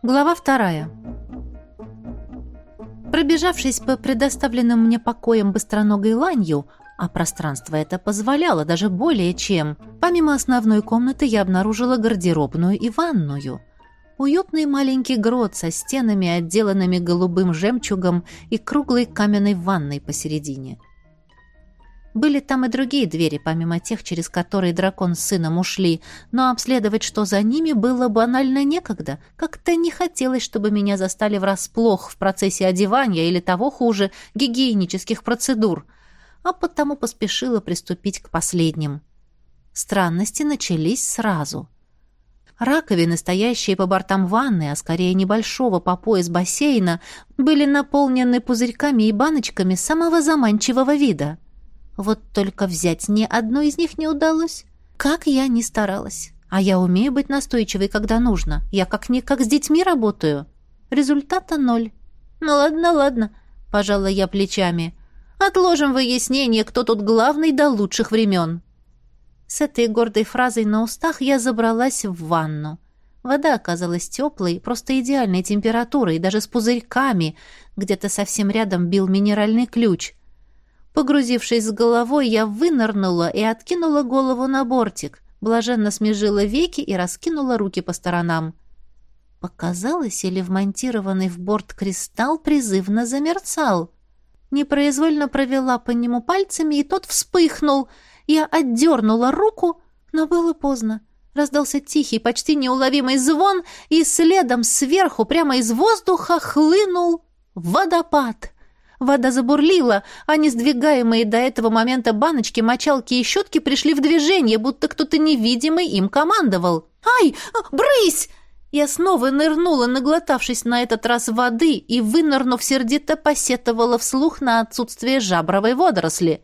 Глава вторая. Пробежавшись по предоставленным мне покоям быстроногой ланью, а пространство это позволяло даже более чем, помимо основной комнаты я обнаружила гардеробную и ванную. Уютный маленький грот со стенами, отделанными голубым жемчугом и круглой каменной ванной посередине. Были там и другие двери, помимо тех, через которые дракон с сыном ушли, но обследовать, что за ними, было банально некогда. Как-то не хотелось, чтобы меня застали врасплох в процессе одевания или того хуже, гигиенических процедур, а потому поспешила приступить к последним. Странности начались сразу. Раковины, стоящие по бортам ванны, а скорее небольшого по пояс бассейна, были наполнены пузырьками и баночками самого заманчивого вида — вот только взять ни одну из них не удалось. Как я ни старалась. А я умею быть настойчивой, когда нужно. Я как-никак с детьми работаю. Результата ноль. Ну ладно, ладно, пожала я плечами. Отложим выяснение, кто тут главный до лучших времен. С этой гордой фразой на устах я забралась в ванну. Вода оказалась теплой, просто идеальной температурой, даже с пузырьками. Где-то совсем рядом бил минеральный ключ. Погрузившись с головой, я вынырнула и откинула голову на бортик, блаженно смежила веки и раскинула руки по сторонам. Показалось, или вмонтированный в борт кристалл призывно замерцал. Непроизвольно провела по нему пальцами, и тот вспыхнул. Я отдернула руку, но было поздно. Раздался тихий, почти неуловимый звон, и следом сверху, прямо из воздуха, хлынул водопад — Вода забурлила, а не сдвигаемые до этого момента баночки, мочалки и щетки пришли в движение, будто кто-то невидимый им командовал. «Ай, брысь!» Я снова нырнула, наглотавшись на этот раз воды, и, вынырнув сердито, посетовала вслух на отсутствие жабровой водоросли.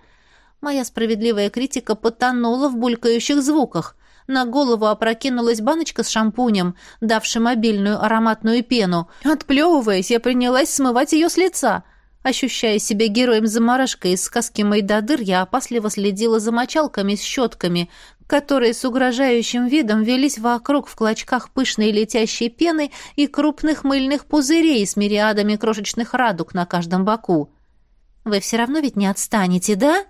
Моя справедливая критика потонула в булькающих звуках. На голову опрокинулась баночка с шампунем, давшим обильную ароматную пену. Отплевываясь, я принялась смывать ее с лица — Ощущая себя героем заморашка из сказки Майдадыр, я опасливо следила за мочалками с щетками, которые с угрожающим видом велись вокруг в клочках пышной летящей пены и крупных мыльных пузырей с мириадами крошечных радуг на каждом боку. «Вы все равно ведь не отстанете, да?»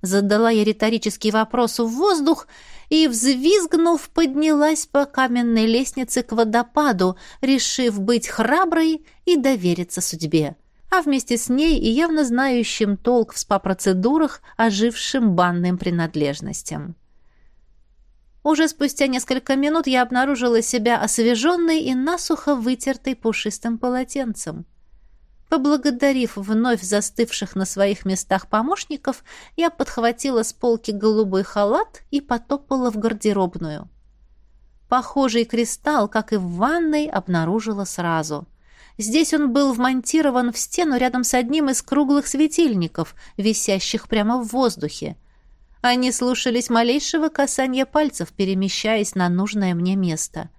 Задала я риторический вопрос в воздух и, взвизгнув, поднялась по каменной лестнице к водопаду, решив быть храброй и довериться судьбе а вместе с ней и явно знающим толк в спа-процедурах, ожившим банным принадлежностям. Уже спустя несколько минут я обнаружила себя освеженной и насухо вытертой пушистым полотенцем. Поблагодарив вновь застывших на своих местах помощников, я подхватила с полки голубой халат и потопала в гардеробную. Похожий кристалл, как и в ванной, обнаружила сразу — Здесь он был вмонтирован в стену рядом с одним из круглых светильников, висящих прямо в воздухе. Они слушались малейшего касания пальцев, перемещаясь на нужное мне место.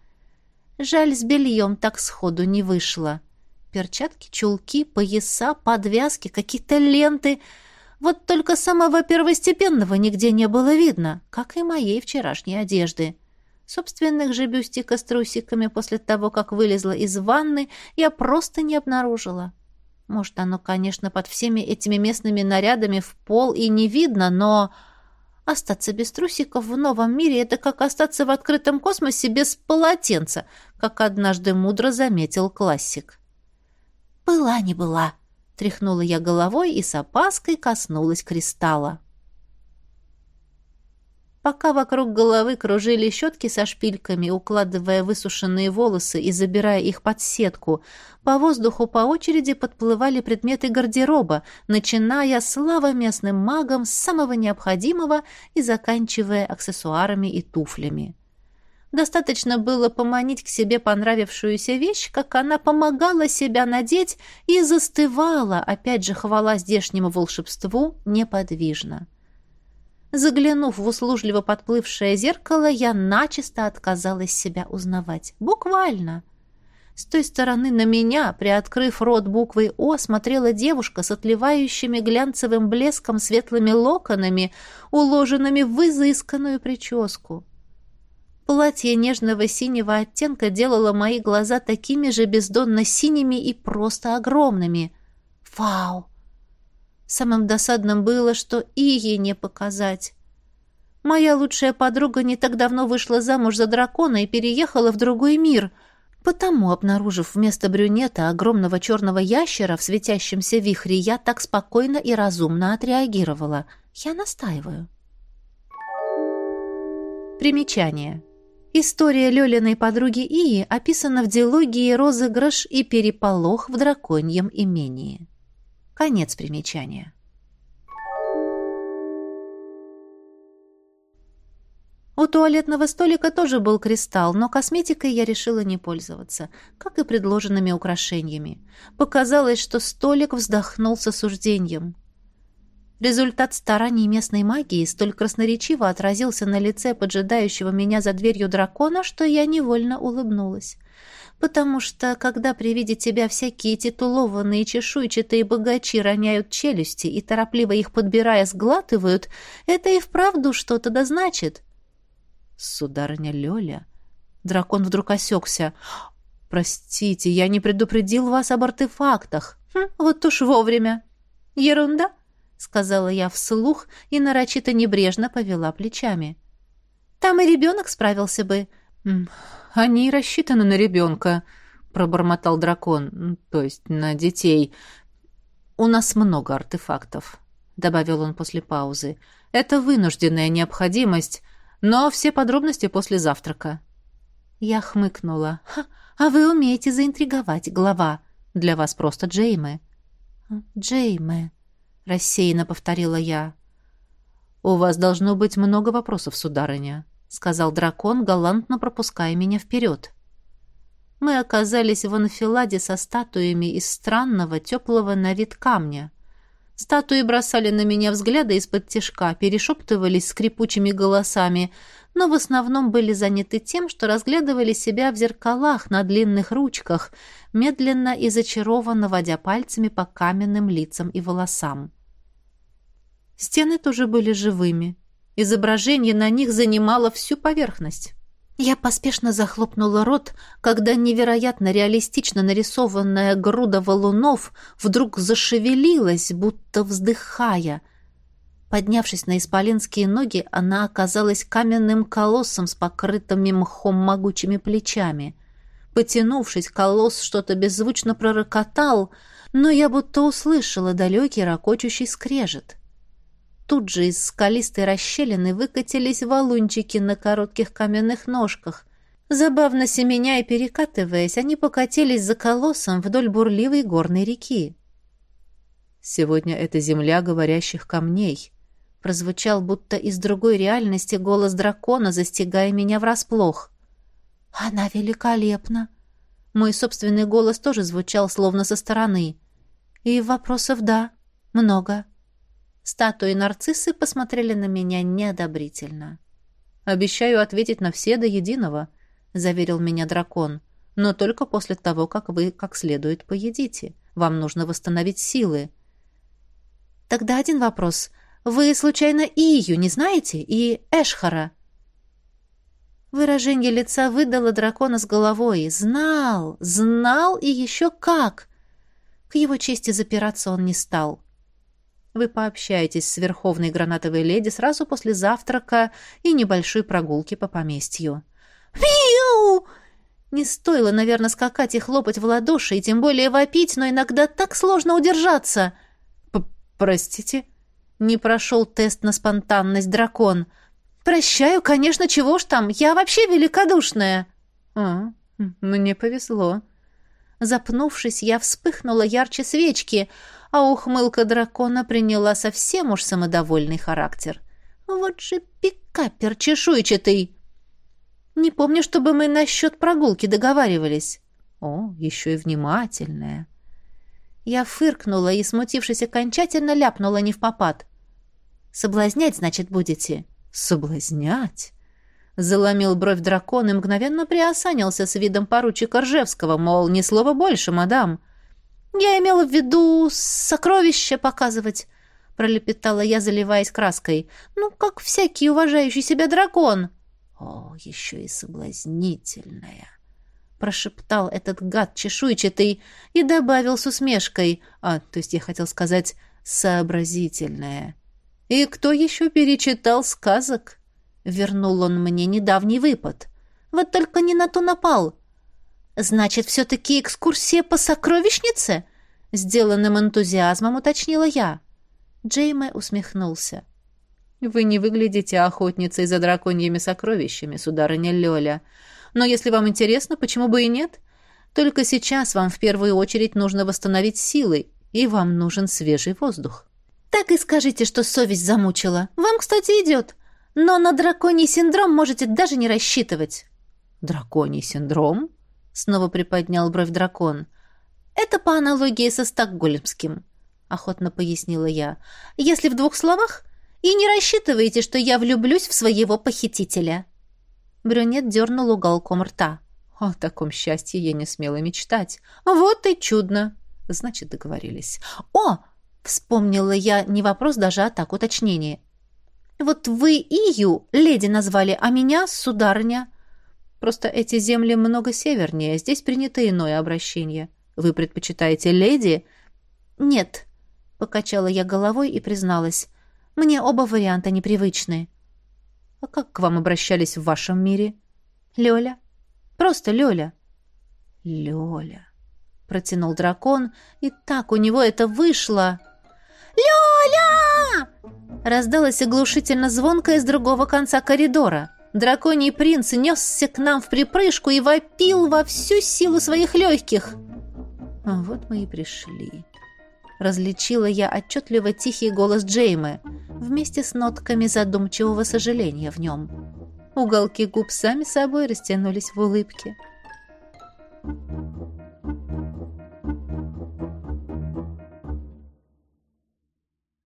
Жаль, с бельем так сходу не вышло. Перчатки, чулки, пояса, подвязки, какие-то ленты. Вот только самого первостепенного нигде не было видно, как и моей вчерашней одежды. Собственных же бюстика с трусиками после того, как вылезла из ванны, я просто не обнаружила. Может, оно, конечно, под всеми этими местными нарядами в пол и не видно, но... Остаться без трусиков в новом мире — это как остаться в открытом космосе без полотенца, как однажды мудро заметил классик. «Была не была», — тряхнула я головой и с опаской коснулась кристалла. Пока вокруг головы кружили щетки со шпильками, укладывая высушенные волосы и забирая их под сетку, по воздуху по очереди подплывали предметы гардероба, начиная слава местным магам с самого необходимого и заканчивая аксессуарами и туфлями. Достаточно было поманить к себе понравившуюся вещь, как она помогала себя надеть и застывала, опять же, хвала здешнему волшебству, неподвижно. Заглянув в услужливо подплывшее зеркало, я начисто отказалась себя узнавать. Буквально. С той стороны на меня, приоткрыв рот буквой «О», смотрела девушка с отливающими глянцевым блеском светлыми локонами, уложенными в изысканную прическу. Платье нежного синего оттенка делало мои глаза такими же бездонно синими и просто огромными. Вау! Самым досадным было, что и ей не показать. Моя лучшая подруга не так давно вышла замуж за дракона и переехала в другой мир. Потому, обнаружив вместо брюнета огромного черного ящера в светящемся вихре, я так спокойно и разумно отреагировала. Я настаиваю. Примечание. История Лёлиной подруги Ии описана в диалогии «Розыгрыш и переполох в драконьем имении». Конец примечания. У туалетного столика тоже был кристалл, но косметикой я решила не пользоваться, как и предложенными украшениями. Показалось, что столик вздохнул с осуждением. Результат стараний местной магии столь красноречиво отразился на лице поджидающего меня за дверью дракона, что я невольно улыбнулась. Потому что, когда при виде тебя всякие титулованные чешуйчатые богачи роняют челюсти и, торопливо их подбирая, сглатывают, это и вправду что-то да значит. Сударыня Лёля... Дракон вдруг осекся. «Простите, я не предупредил вас об артефактах. Хм, вот уж вовремя». «Ерунда», — сказала я вслух и нарочито небрежно повела плечами. «Там и ребенок справился бы». «Они рассчитаны на ребенка», — пробормотал дракон, то есть на детей. «У нас много артефактов», — добавил он после паузы. «Это вынужденная необходимость, но все подробности после завтрака». Я хмыкнула. «А вы умеете заинтриговать, глава. Для вас просто Джеймы». «Джеймы», — рассеянно повторила я. «У вас должно быть много вопросов, сударыня», — сказал дракон, галантно пропуская меня вперед. Мы оказались в анфиладе со статуями из странного, теплого на вид камня. Статуи бросали на меня взгляды из-под тишка, перешептывались скрипучими голосами, но в основном были заняты тем, что разглядывали себя в зеркалах на длинных ручках, медленно и зачарованно водя пальцами по каменным лицам и волосам. Стены тоже были живыми. Изображение на них занимало всю поверхность. Я поспешно захлопнула рот, когда невероятно реалистично нарисованная груда валунов вдруг зашевелилась, будто вздыхая. Поднявшись на исполинские ноги, она оказалась каменным колоссом с покрытыми мхом могучими плечами. Потянувшись, колосс что-то беззвучно пророкотал, но я будто услышала далекий ракочущий скрежет. Тут же из скалистой расщелины выкатились валунчики на коротких каменных ножках. Забавно семеня и перекатываясь, они покатились за колоссом вдоль бурливой горной реки. «Сегодня это земля говорящих камней», — прозвучал будто из другой реальности голос дракона, застигая меня врасплох. «Она великолепна!» Мой собственный голос тоже звучал словно со стороны. «И вопросов да, много». Статуи нарциссы посмотрели на меня неодобрительно. «Обещаю ответить на все до единого», — заверил меня дракон. «Но только после того, как вы как следует поедите. Вам нужно восстановить силы». «Тогда один вопрос. Вы, случайно, Ию не знаете? И Эшхара?» Выражение лица выдало дракона с головой. «Знал! Знал и еще как!» К его чести запираться он не стал. Вы пообщаетесь с верховной гранатовой леди сразу после завтрака и небольшой прогулки по поместью. «Пиу!» Не стоило, наверное, скакать и хлопать в ладоши, и тем более вопить, но иногда так сложно удержаться. П «Простите?» Не прошел тест на спонтанность дракон. «Прощаю, конечно, чего ж там, я вообще великодушная». «А, мне повезло». Запнувшись, я вспыхнула ярче свечки — а ухмылка дракона приняла совсем уж самодовольный характер. «Вот же пикапер чешуйчатый!» «Не помню, чтобы мы насчет прогулки договаривались». «О, еще и внимательная!» Я фыркнула и, смутившись окончательно, ляпнула не в попад. «Соблазнять, значит, будете?» «Соблазнять?» Заломил бровь дракон и мгновенно приосанился с видом поручика Ржевского, мол, ни слова больше, мадам. «Я имела в виду сокровища показывать», — пролепетала я, заливаясь краской. «Ну, как всякий уважающий себя дракон». О, еще и соблазнительная! Прошептал этот гад чешуйчатый и добавил с усмешкой, а, то есть я хотел сказать, сообразительная. И кто еще перечитал сказок? Вернул он мне недавний выпад. Вот только не на то напал. Значит, все-таки экскурсия по сокровищнице? Сделанным энтузиазмом уточнила я. Джейме усмехнулся. «Вы не выглядите охотницей за драконьими сокровищами, сударыня Лёля. Но если вам интересно, почему бы и нет? Только сейчас вам в первую очередь нужно восстановить силы, и вам нужен свежий воздух». «Так и скажите, что совесть замучила. Вам, кстати, идет. Но на драконий синдром можете даже не рассчитывать». «Драконий синдром?» — снова приподнял бровь дракон. «Это по аналогии со стокгольмским», — охотно пояснила я. «Если в двух словах, и не рассчитывайте, что я влюблюсь в своего похитителя». Брюнет дернул уголком рта. О таком счастье я не смела мечтать. Вот и чудно. Значит, договорились. О! Вспомнила я не вопрос даже, а так уточнение. Вот вы Ию леди назвали, а меня сударыня. Просто эти земли много севернее, здесь принято иное обращение. Вы предпочитаете леди? Нет, покачала я головой и призналась. Мне оба варианта непривычны. А как к вам обращались в вашем мире? Лёля. Просто Лёля. Лёля. Протянул дракон, и так у него это вышло. «Лёля!» Раздалось оглушительно звонко из другого конца коридора. Драконий принц несся к нам в припрыжку и вопил во всю силу своих легких. А вот мы и пришли. Различила я отчетливо тихий голос Джеймы, вместе с нотками задумчивого сожаления в нем. Уголки губ сами собой растянулись в улыбке. Thank you.